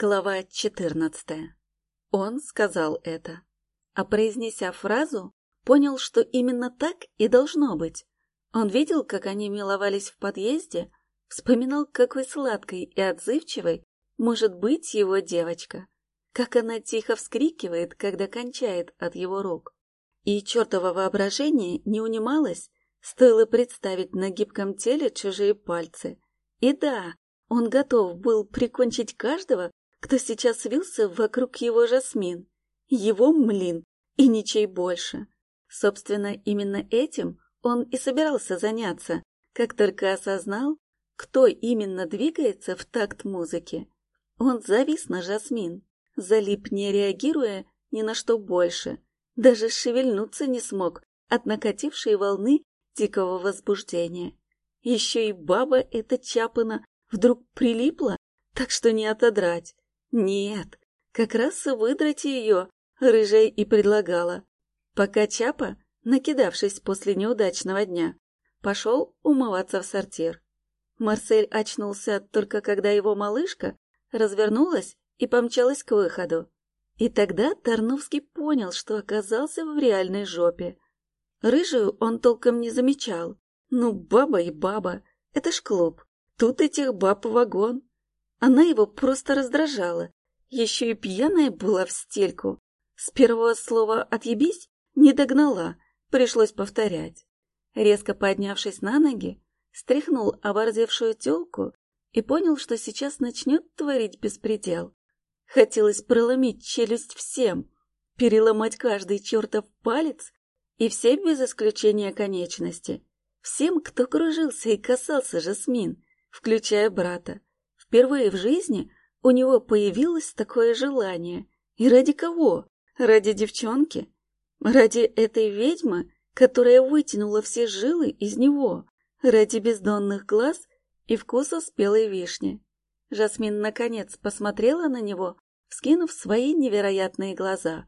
Глава 14. Он сказал это, а произнеся фразу, понял, что именно так и должно быть. Он видел, как они миловались в подъезде, вспоминал, какой сладкой и отзывчивой может быть его девочка, как она тихо вскрикивает, когда кончает от его рук. И чертово воображение не унималось, стоило представить на гибком теле чужие пальцы. И да, он готов был прикончить каждого, кто сейчас вился вокруг его Жасмин. Его млин и ничей больше. Собственно, именно этим он и собирался заняться, как только осознал, кто именно двигается в такт музыки. Он завис на Жасмин, залип, не реагируя ни на что больше, даже шевельнуться не смог от накатившей волны дикого возбуждения. Еще и баба эта Чапына вдруг прилипла, так что не отодрать. Нет, как раз выдрать ее рыжая и предлагала. Пока Чапа, накидавшись после неудачного дня, пошел умываться в сортир. Марсель очнулся только когда его малышка развернулась и помчалась к выходу. И тогда Тарновский понял, что оказался в реальной жопе. Рыжую он толком не замечал. Ну, баба и баба, это ж клуб. Тут этих баб вагон. Она его просто раздражала. Еще и пьяная была в стельку. С первого слова «отъебись» не догнала, пришлось повторять. Резко поднявшись на ноги, стряхнул оборзевшую телку и понял, что сейчас начнет творить беспредел. Хотелось проломить челюсть всем, переломать каждый чертов палец и все без исключения конечности. Всем, кто кружился и касался Жасмин, включая брата. Впервые в жизни у него появилось такое желание. И ради кого? Ради девчонки? Ради этой ведьмы, которая вытянула все жилы из него? Ради бездонных глаз и вкуса спелой вишни? Жасмин наконец посмотрела на него, вскинув свои невероятные глаза.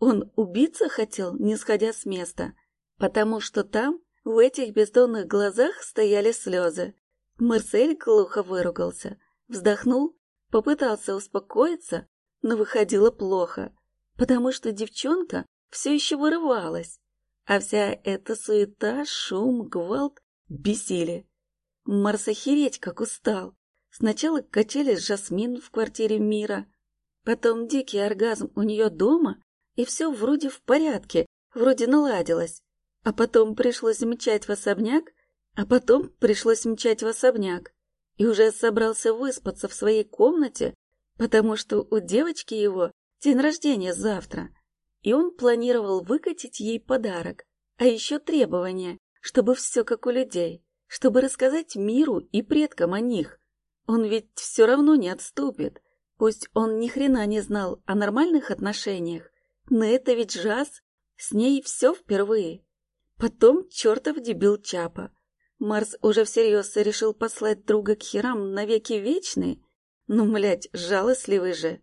Он убиться хотел, не сходя с места, потому что там, в этих бездонных глазах, стояли слезы. Марсель глухо выругался — Вздохнул, попытался успокоиться, но выходило плохо, потому что девчонка все еще вырывалась, а вся эта суета, шум, гвалт бесили. Марс охереть как устал. Сначала качели с Жасмин в квартире Мира, потом дикий оргазм у нее дома, и все вроде в порядке, вроде наладилось. А потом пришлось мчать в особняк, а потом пришлось мчать в особняк и уже собрался выспаться в своей комнате, потому что у девочки его день рождения завтра, и он планировал выкатить ей подарок, а еще требования, чтобы все как у людей, чтобы рассказать миру и предкам о них. Он ведь все равно не отступит, пусть он ни хрена не знал о нормальных отношениях, но это ведь Жаз, с ней все впервые. Потом чертов дебил Чапа, Марс уже всерьез решил послать друга к херам навеки вечные? Ну, млять, жалостливый же.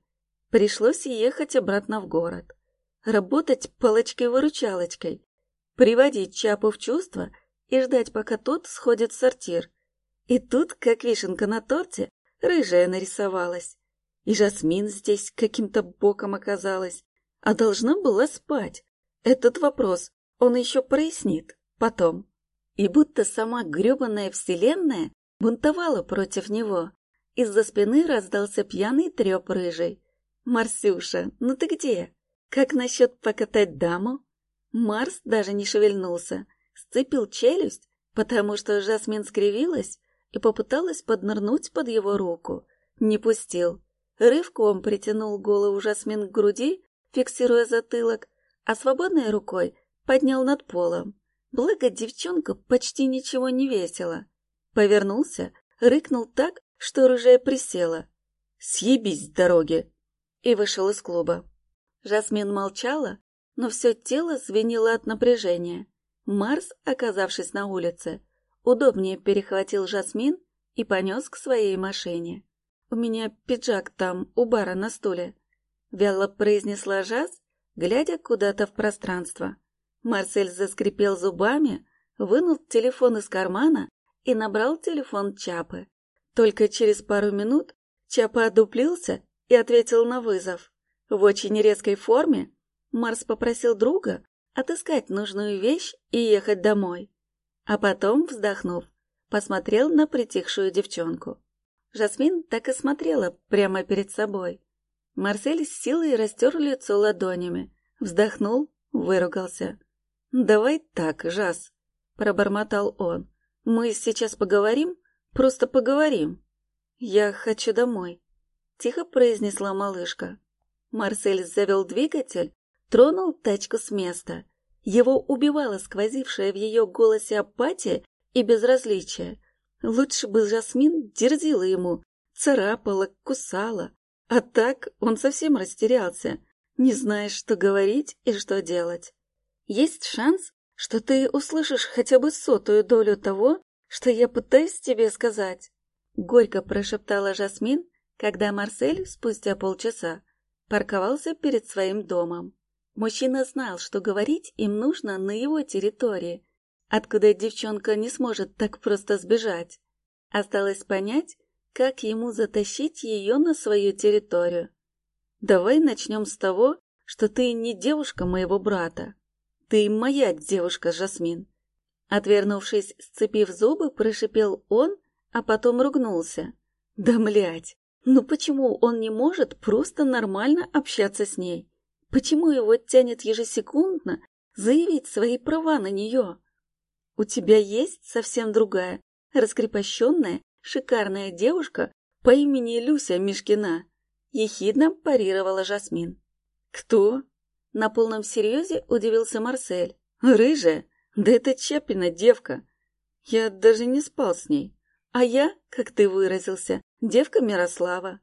Пришлось ехать обратно в город. Работать палочкой-выручалочкой. Приводить Чапу в чувство и ждать, пока тот сходит в сортир. И тут, как вишенка на торте, рыжая нарисовалась. И Жасмин здесь каким-то боком оказалась. А должна была спать. Этот вопрос он еще прояснит потом. И будто сама гребаная вселенная бунтовала против него. Из-за спины раздался пьяный треп рыжий. «Марсюша, ну ты где? Как насчет покатать даму?» Марс даже не шевельнулся, сцепил челюсть, потому что Жасмин скривилась и попыталась поднырнуть под его руку. Не пустил. Рывком притянул голову Жасмин к груди, фиксируя затылок, а свободной рукой поднял над полом. Благо девчонка почти ничего не весила. Повернулся, рыкнул так, что рыжая присела. «Съебись с дороги!» И вышел из клуба. Жасмин молчала, но все тело звенело от напряжения. Марс, оказавшись на улице, удобнее перехватил Жасмин и понес к своей машине. «У меня пиджак там, у бара на стуле», — вяло произнесла Жаз, глядя куда-то в пространство. Марсель заскрипел зубами, вынул телефон из кармана и набрал телефон Чапы. Только через пару минут Чапа одуплился и ответил на вызов. В очень резкой форме Марс попросил друга отыскать нужную вещь и ехать домой. А потом, вздохнув, посмотрел на притихшую девчонку. Жасмин так и смотрела прямо перед собой. Марсель с силой растер лицо ладонями, вздохнул, выругался. «Давай так, Жас», — пробормотал он. «Мы сейчас поговорим? Просто поговорим. Я хочу домой», — тихо произнесла малышка. Марсель завел двигатель, тронул тачку с места. Его убивала сквозившая в ее голосе апатия и безразличие. Лучше бы Жасмин дерзила ему, царапала, кусала. А так он совсем растерялся, не зная, что говорить и что делать. Есть шанс, что ты услышишь хотя бы сотую долю того, что я пытаюсь тебе сказать. Горько прошептала Жасмин, когда Марсель спустя полчаса парковался перед своим домом. Мужчина знал, что говорить им нужно на его территории, откуда девчонка не сможет так просто сбежать. Осталось понять, как ему затащить ее на свою территорию. Давай начнем с того, что ты не девушка моего брата. Ты моя девушка, Жасмин. Отвернувшись, сцепив зубы, прошипел он, а потом ругнулся. Да, млять, ну почему он не может просто нормально общаться с ней? Почему его тянет ежесекундно заявить свои права на нее? У тебя есть совсем другая, раскрепощенная, шикарная девушка по имени Люся Мишкина. Ехидно парировала Жасмин. Кто? На полном серьезе удивился Марсель. Рыжая? Да это Чапина девка. Я даже не спал с ней. А я, как ты выразился, девка Мирослава.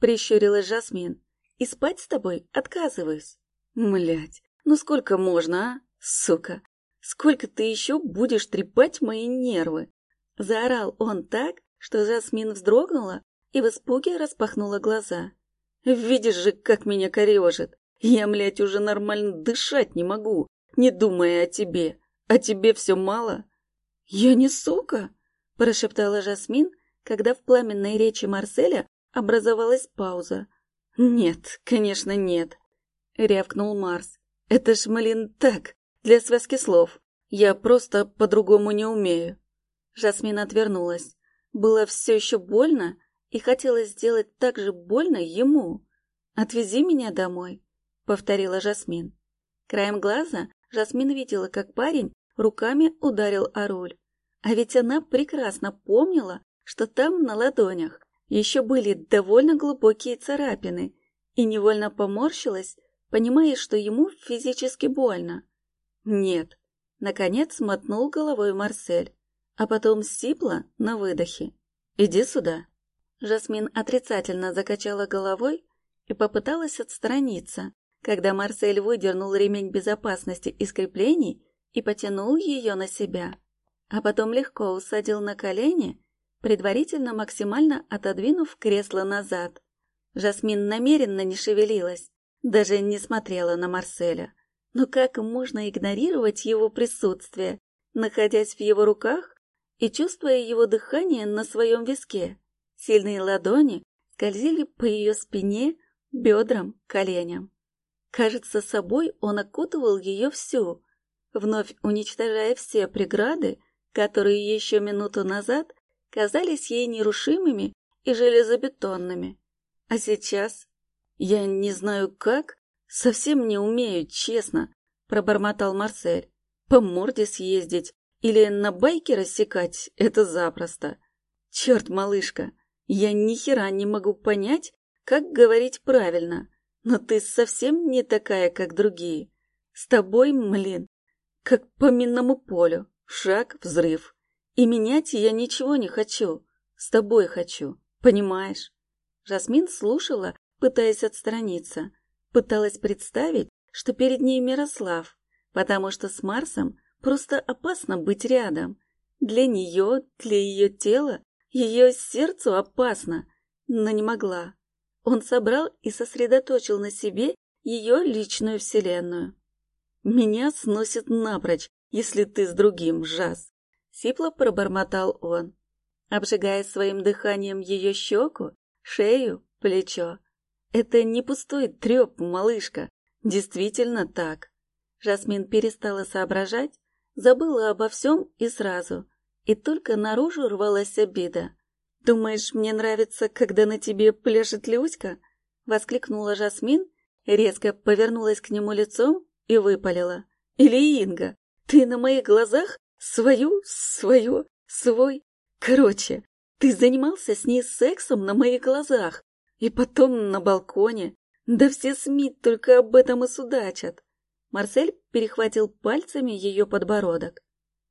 Прищурилась Жасмин. И спать с тобой отказываюсь. Млять, ну сколько можно, а, сука? Сколько ты еще будешь трепать мои нервы? Заорал он так, что Жасмин вздрогнула и в испуге распахнула глаза. Видишь же, как меня корежит. Я, млять, уже нормально дышать не могу, не думая о тебе. А тебе все мало? Я не сука, прошептала Жасмин, когда в пламенной речи Марселя образовалась пауза. Нет, конечно, нет, рявкнул Марс. Это ж, блин, так, для связки слов. Я просто по-другому не умею. Жасмин отвернулась. Было все еще больно, и хотелось сделать так же больно ему. «Отвези меня домой», — повторила Жасмин. Краем глаза Жасмин видела, как парень руками ударил о руль. А ведь она прекрасно помнила, что там на ладонях еще были довольно глубокие царапины, и невольно поморщилась, понимая, что ему физически больно. «Нет», — наконец мотнул головой Марсель, а потом сипло на выдохе. «Иди сюда». Жасмин отрицательно закачала головой и попыталась отстраниться, когда Марсель выдернул ремень безопасности из креплений и потянул ее на себя, а потом легко усадил на колени, предварительно максимально отодвинув кресло назад. Жасмин намеренно не шевелилась, даже не смотрела на Марселя. Но как можно игнорировать его присутствие, находясь в его руках и чувствуя его дыхание на своем виске? Сильные ладони скользили по ее спине, бедрам, коленям. Кажется, собой он окутывал ее всю, вновь уничтожая все преграды, которые еще минуту назад казались ей нерушимыми и железобетонными. А сейчас я не знаю как, совсем не умею, честно, пробормотал Марсель. По морде съездить или на байке рассекать — это запросто. Черт, малышка, я ни хера не могу понять, как говорить правильно, но ты совсем не такая, как другие. С тобой, млин, как по минному полю, шаг, взрыв. И менять я ничего не хочу, с тобой хочу, понимаешь? Жасмин слушала, пытаясь отстраниться, пыталась представить, что перед ней Мирослав, потому что с Марсом просто опасно быть рядом. Для нее, для ее тела ее сердцу опасно, но не могла. Он собрал и сосредоточил на себе ее личную вселенную. «Меня сносит напрочь, если ты с другим, Жас!» Сипло пробормотал он, обжигая своим дыханием ее щеку, шею, плечо. Это не пустой треп, малышка. Действительно так. Жасмин перестала соображать, забыла обо всем и сразу. И только наружу рвалась обида. «Думаешь, мне нравится, когда на тебе пляшет Люська?» — воскликнула Жасмин, резко повернулась к нему лицом и выпалила. «Или Инга, ты на моих глазах свою, свою, свой... Короче, ты занимался с ней сексом на моих глазах, и потом на балконе. Да все СМИ только об этом и судачат». Марсель перехватил пальцами ее подбородок.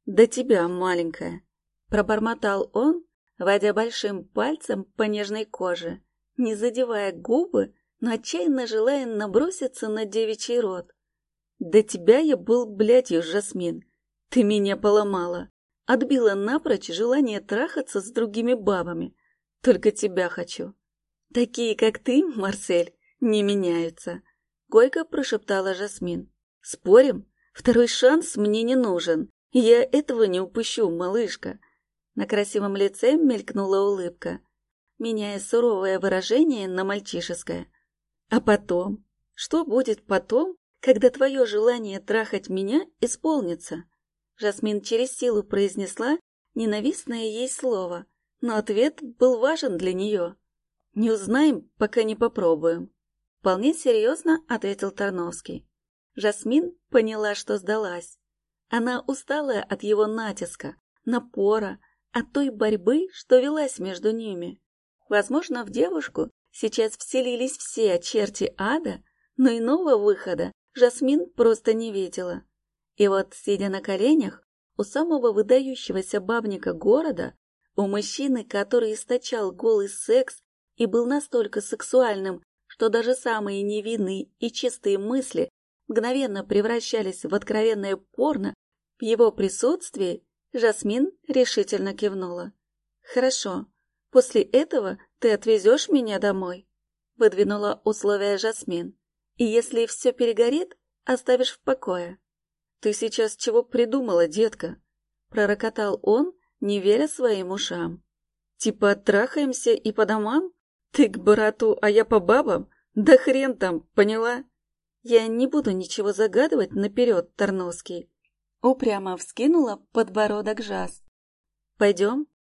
«Да тебя, маленькая!» Пробормотал он, водя большим пальцем по нежной коже, не задевая губы, но отчаянно желая наброситься на девичий рот. «Да тебя я был блядью, Жасмин! Ты меня поломала! Отбила напрочь желание трахаться с другими бабами. Только тебя хочу!» «Такие, как ты, Марсель, не меняются!» — горько прошептала Жасмин. «Спорим? Второй шанс мне не нужен. Я этого не упущу, малышка!» На красивом лице мелькнула улыбка, меняя суровое выражение на мальчишеское. А потом? Что будет потом, когда твое желание трахать меня исполнится? Жасмин через силу произнесла ненавистное ей слово, но ответ был важен для нее. «Не узнаем, пока не попробуем», — вполне серьезно ответил Тарновский. Жасмин поняла, что сдалась. Она устала от его натиска, напора, от той борьбы, что велась между ними. Возможно, в девушку сейчас вселились все черти ада, но иного выхода Жасмин просто не видела. И вот, сидя на коленях, у самого выдающегося бабника города, у мужчины, который источал голый секс и был настолько сексуальным, что даже самые невинные и чистые мысли мгновенно превращались в откровенное порно, в его присутствии Жасмин решительно кивнула. «Хорошо. После этого ты отвезешь меня домой?» Выдвинула условия Жасмин. «И если все перегорит, оставишь в покое». «Ты сейчас чего придумала, детка?» Пророкотал он, не веря своим ушам. «Типа трахаемся и по домам? Ты к брату, а я по бабам? Да хрен там, поняла?» «Я не буду ничего загадывать наперед, Тарновский. Упрямо вскинула подбородок Жас. «Пойдем?»